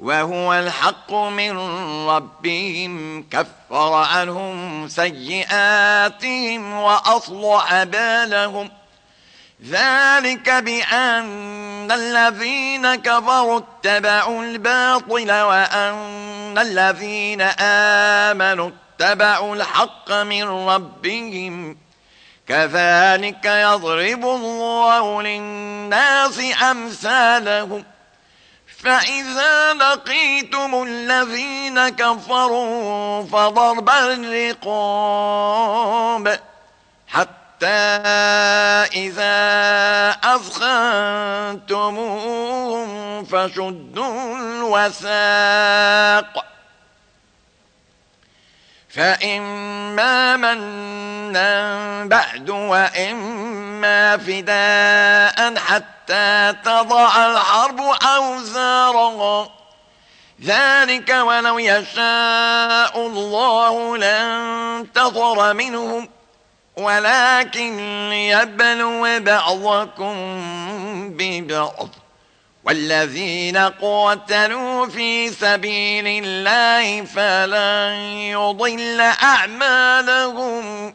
وهو الحق من ربهم كفر عنهم سيئاتهم وأصلح بالهم. ذلك بأن الذين كفروا اتبعوا الباطل وأن الذين آمنوا اتبعوا الحق من ربهم. كذلك يضرب الله للناس أمثالهم. فإذا لقيتم الذين كفروا فضرب الرقاب حتى إذا أثخنتموهم فشدوا الوساق فإما منا بعد وإما فداء حتى تضع الحرب أوزارها. ذلك ولو يشاء الله لانتصر منهم ولكن ليبلو بعضكم ببعض. والذين قاتلوا في سبيل الله فلن يضل أعمالهم.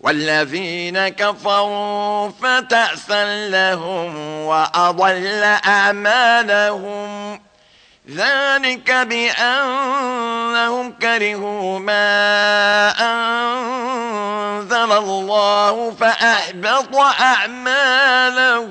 والذين كفروا فتأسا لهم وأضل أعمالهم. ذلك بأنهم كرهوا ما أنزل الله فأحبط أعمالهم.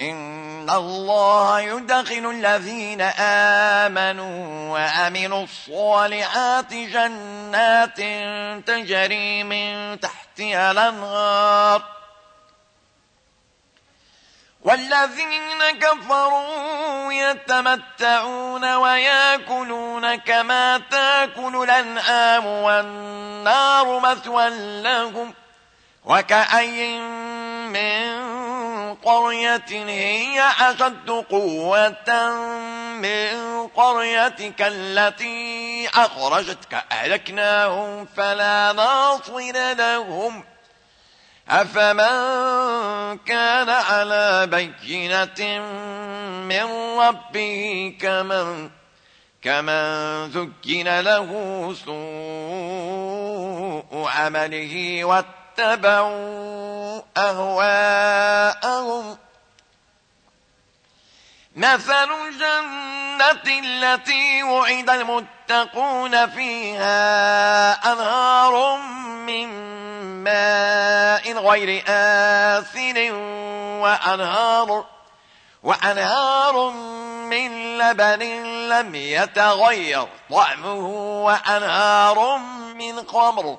إن الله يدخل الذين آمنوا وأمنوا الصالحات جنات تجري من تحتها الأنهار والذين كفروا يتمتعون وياكلون كما تاكل الأنعام والنار مثوى لهم وكأي من قرية هي أشد قوة من قريتك التي أخرجتك أهلكناهم فلا ناصر لهم. أفمن كان على بينة من ربه كمن كمن ذكن له سوء عمله واتبعوا أهواءهم. مثل الجنة التي وعد المتقون فيها أنهار من ماء غير آسن وأنهار وأنهار من لبن لم يتغير طعمه وأنهار من خمر.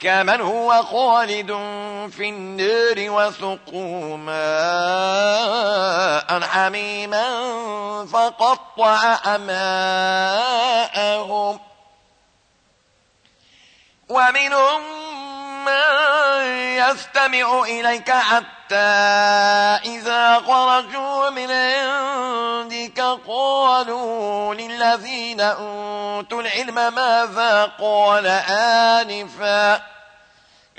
كمن هو خالد في النار وسقوا ماء حميما فقطع أماءهم ومنهم من يستمع إليك حتى إذا خرجوا من قالوا للذين أوتوا العلم ماذا قال آنفا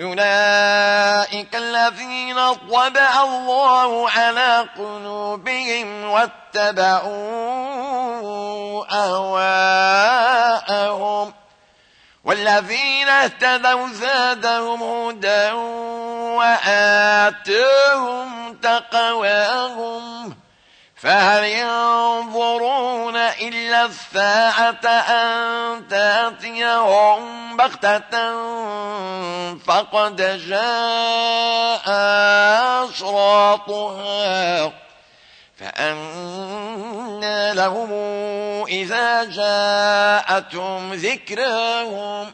أولئك الذين طبع الله على قلوبهم واتبعوا أهواءهم والذين اهتدوا زادهم هدى وآتهم تقواهم فهل ينظرون إلا الساعة أن تأتيهم بغتة فقد جاء أشراطها فأنا لهم إذا جاءتهم ذكرهم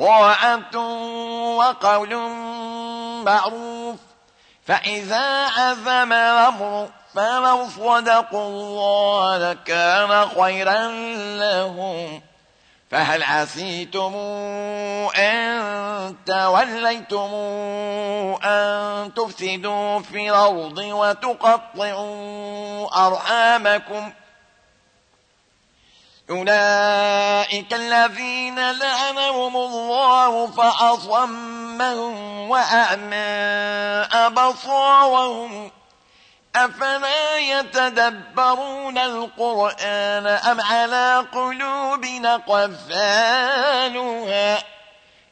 طاعة وقول معروف فإذا عزم الأمر فلو صدقوا الله لكان خيرا لهم فهل عسيتم أن توليتم أن تفسدوا في الأرض وتقطعوا أرحامكم أولئك الذين لعنهم الله فأصمهم وأعمى أبصارهم. أفلا يتدبرون القرآن أم على قلوب قفالها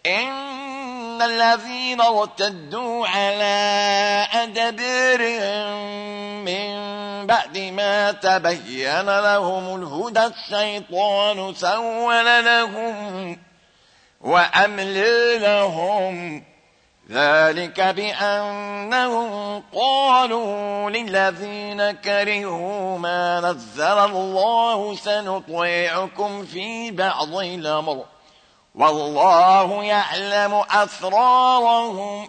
إن الذين ارتدوا على أدبرهم من بعد تبين لهم الهدى الشيطان سول لهم وأمل لهم ذلك بأنهم قالوا للذين كرهوا ما نزل الله سنطيعكم في بعض الأمر. والله يعلم أسرارهم.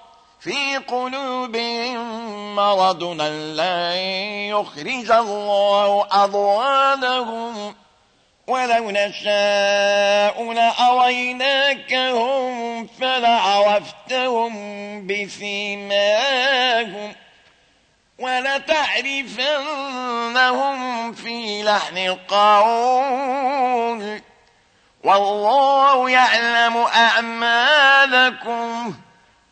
في قلوبهم مرض لن يخرج الله أضوانهم ولو نشاء لأريناكهم فلعرفتهم بسيماهم. ولتعرفنهم في لحن القول. والله يعلم أعمالكم.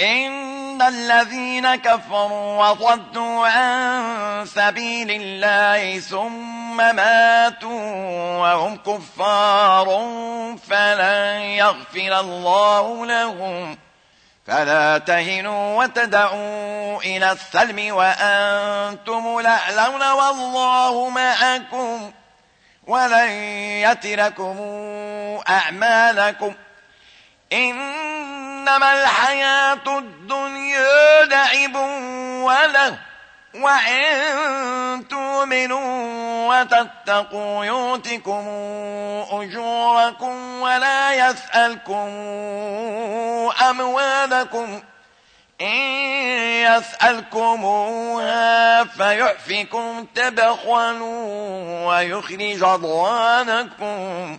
إن الذين كفروا وصدوا عن سبيل الله ثم ماتوا وهم كفار فلن يغفر الله لهم. فلا تهنوا وتدعوا إلى السلم وأنتم لألون والله معكم. ولن يتركم أعمالكم. إنما الحياة الدنيا لعب وله وإن تؤمنوا وتتقوا يؤتكم أجوركم ولا يسألكم أموالكم إن يسألكموها فيحفكم تبخلوا ويخرج أضوانكم